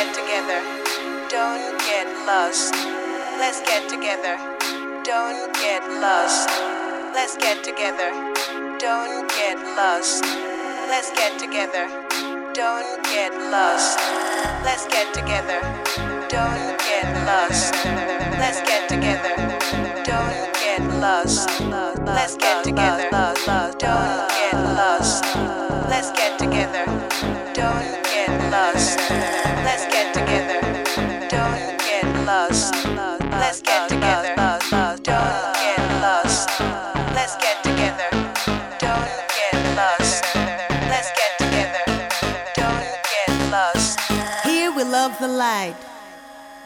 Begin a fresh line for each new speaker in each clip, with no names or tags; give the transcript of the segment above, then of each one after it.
get together.
Don't get lost. Let's get together. Don't get lost. Let's get together. Don't get lost. Let's get together. Don't get lost. Let's get together. Don't get lost. Let's get together. Don't get lost. Let's get together. allied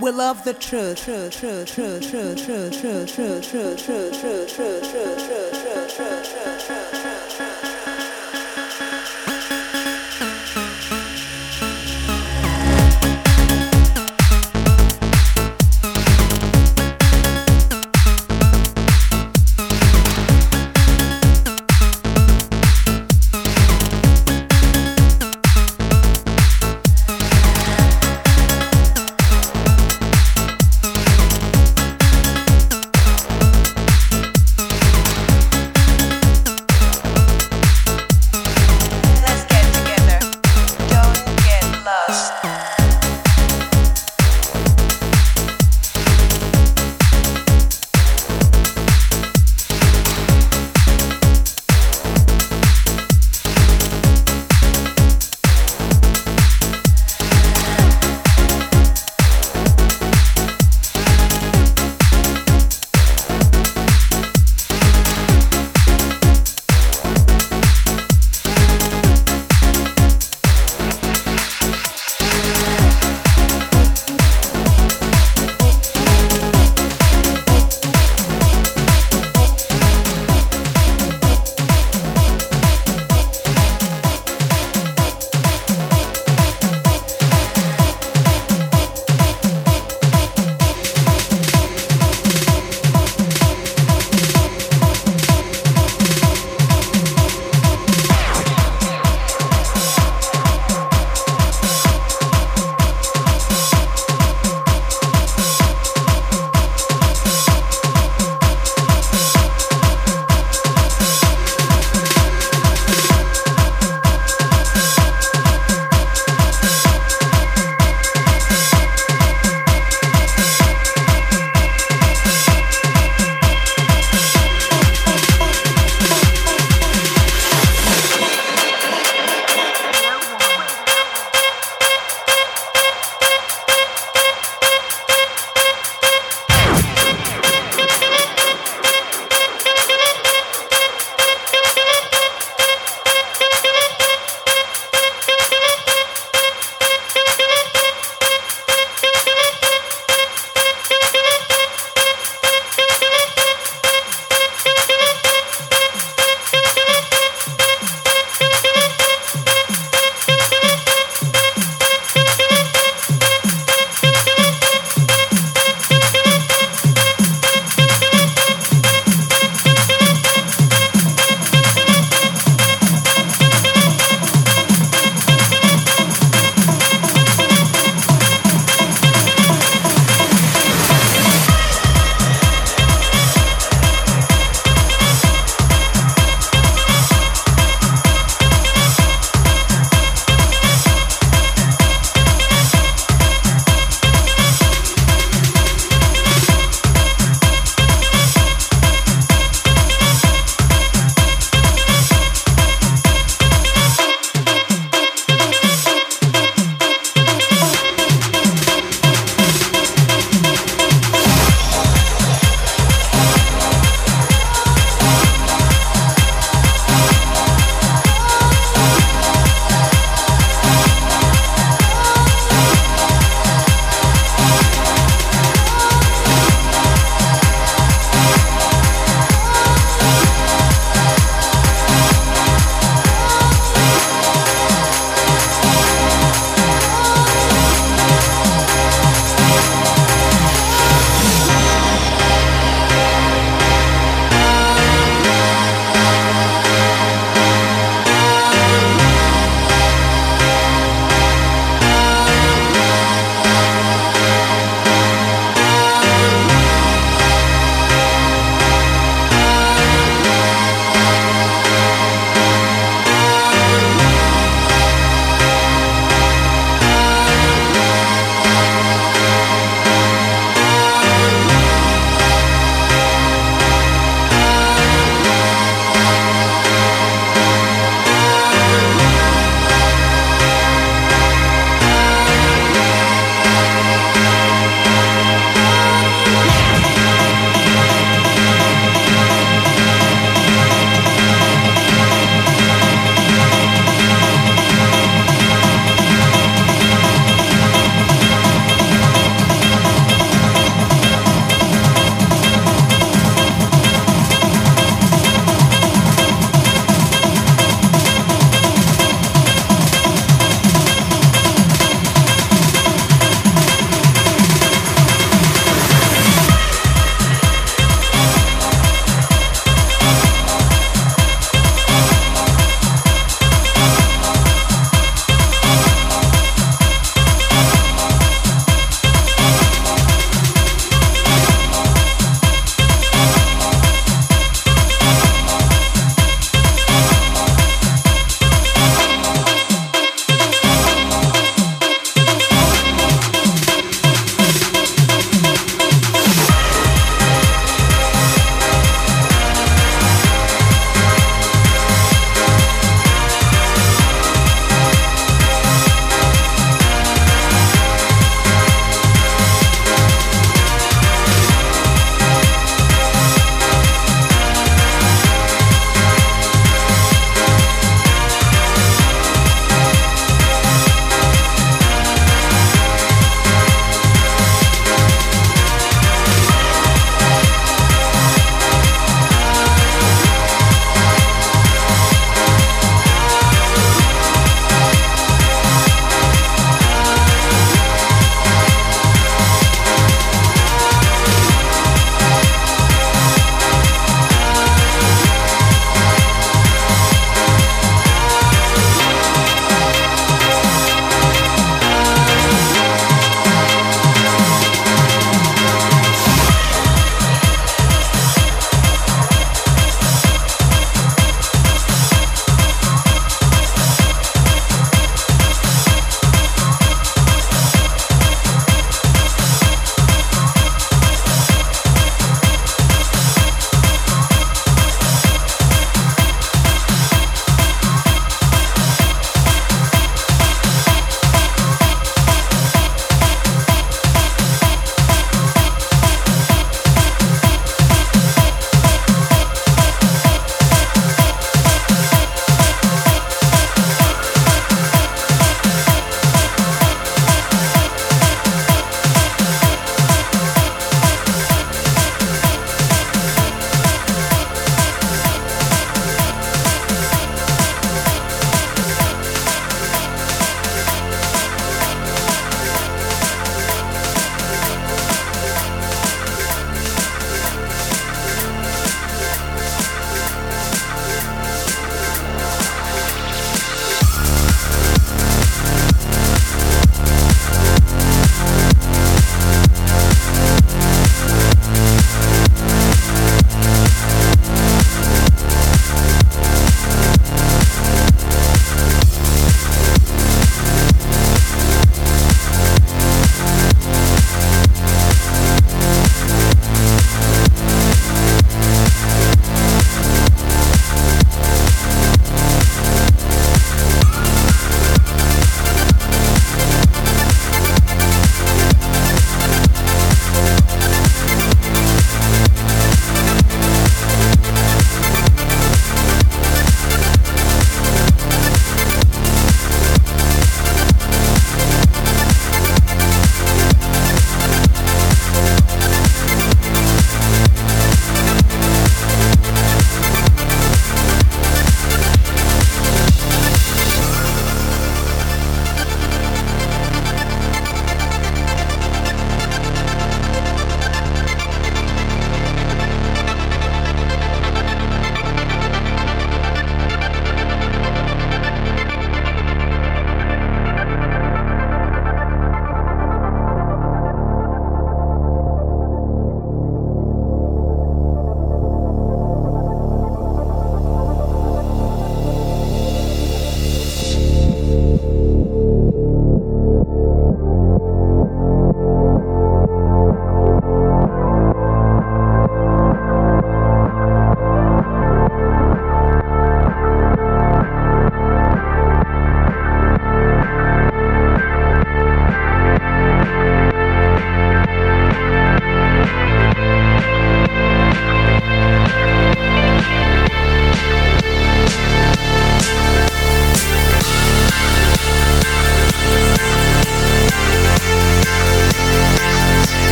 we love the truth true true true true true true true true true true true true true true true true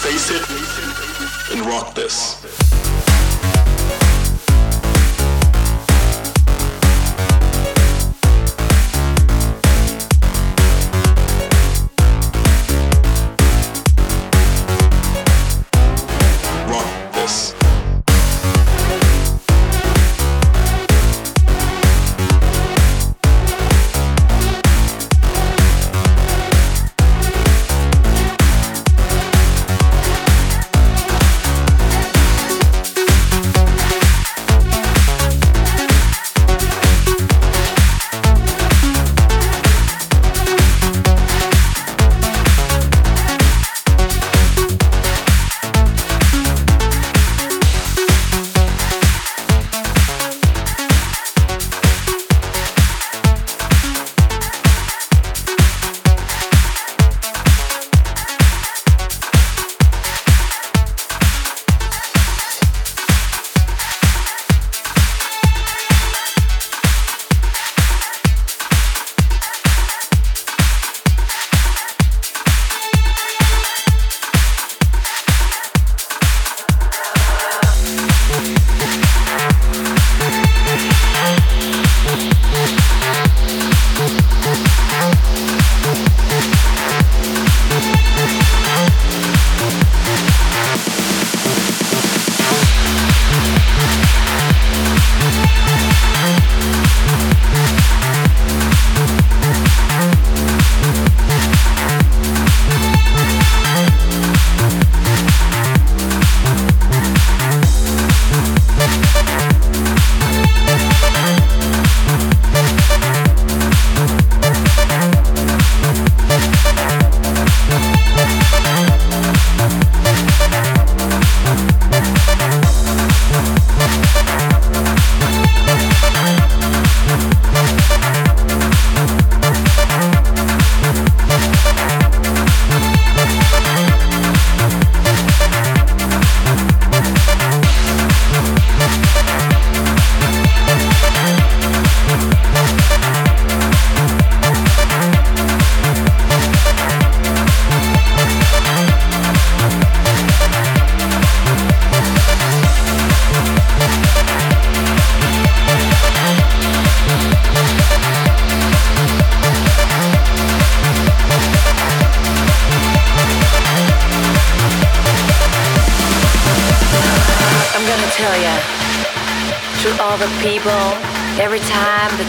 Face it and rock this.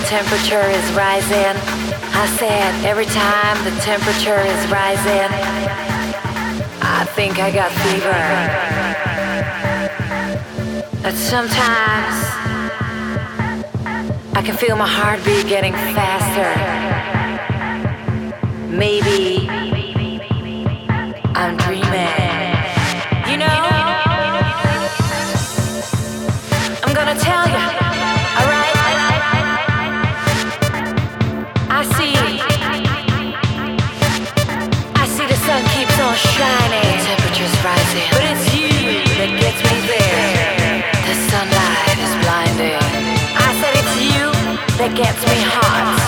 Temperature is rising. I said, every time the temperature is rising, I think I got fever. But sometimes I can feel my heartbeat getting faster. Maybe more that gets me hot,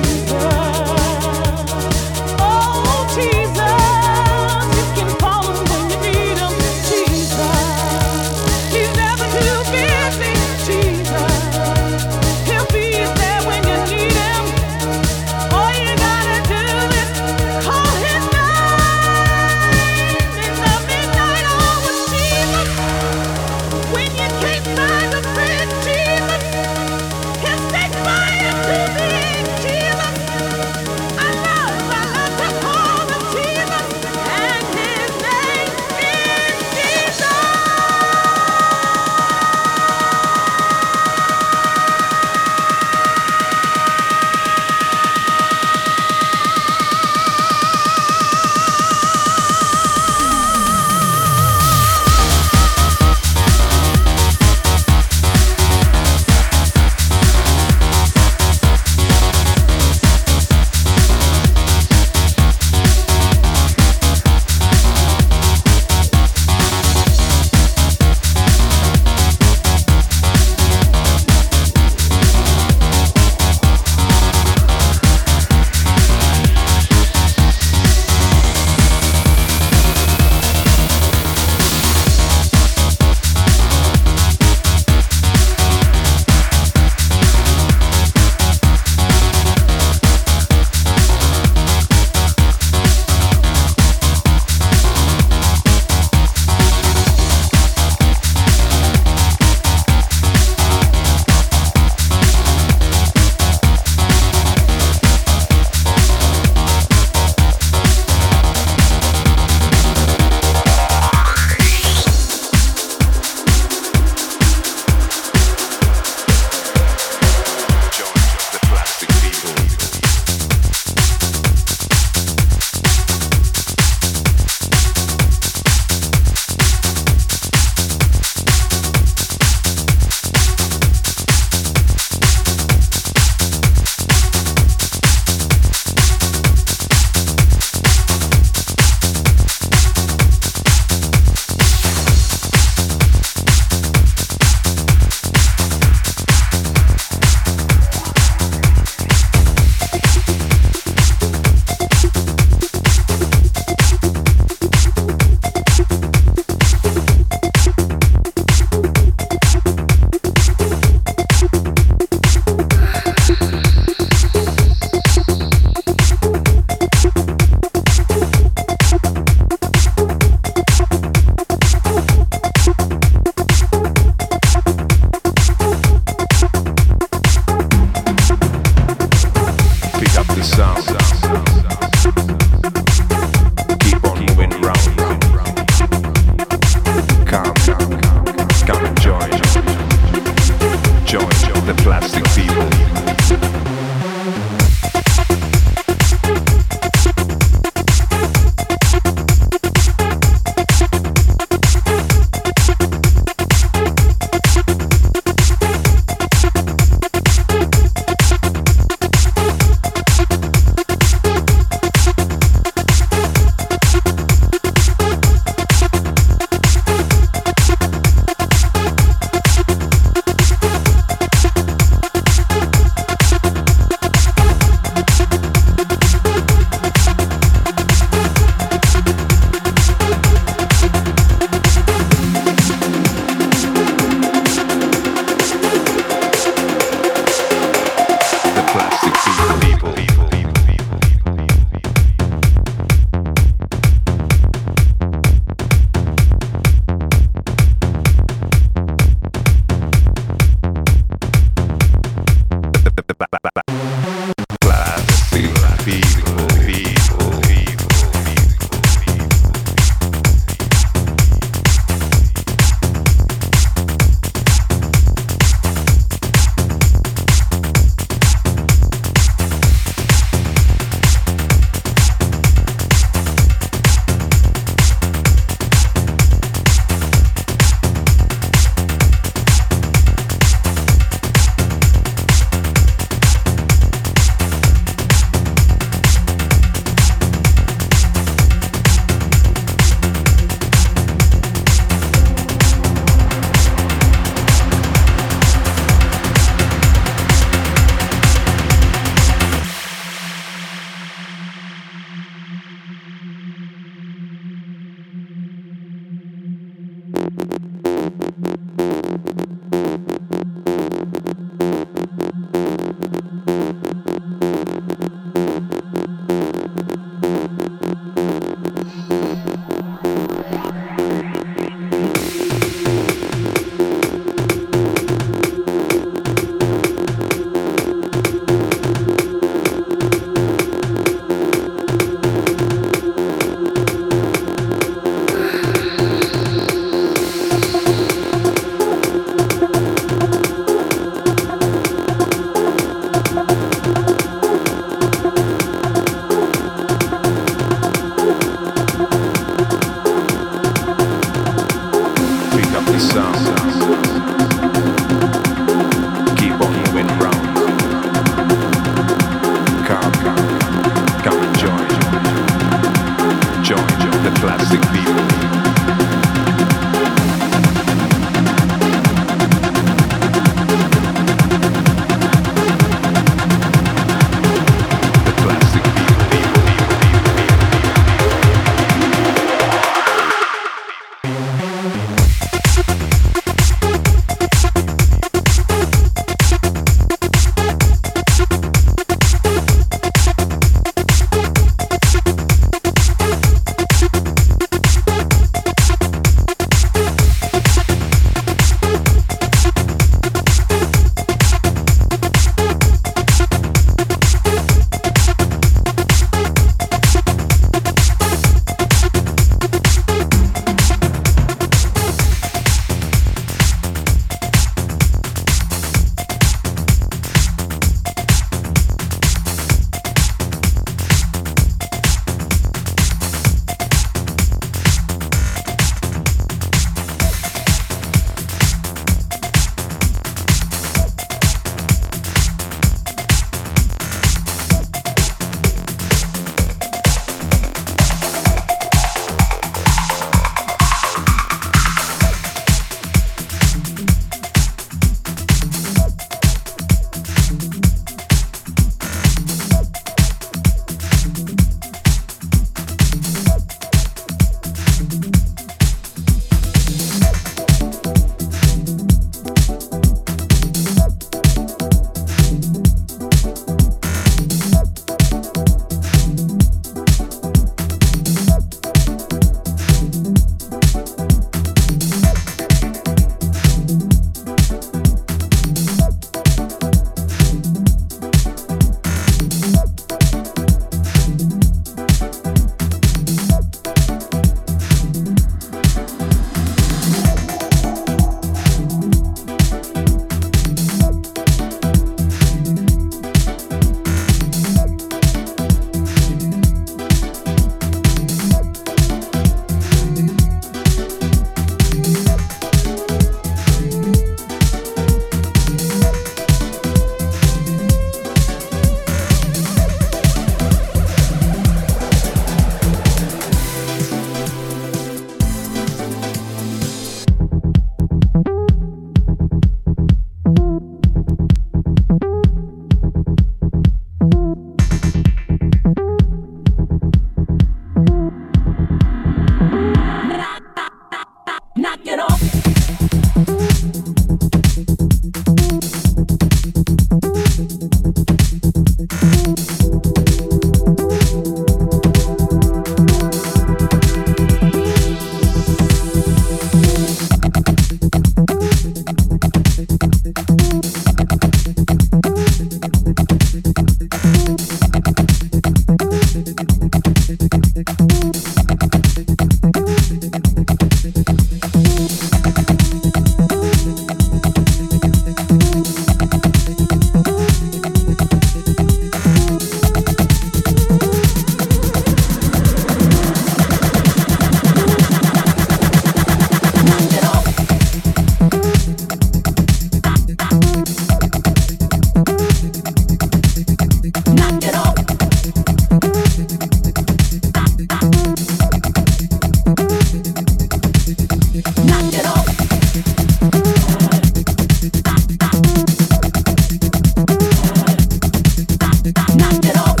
not at
all.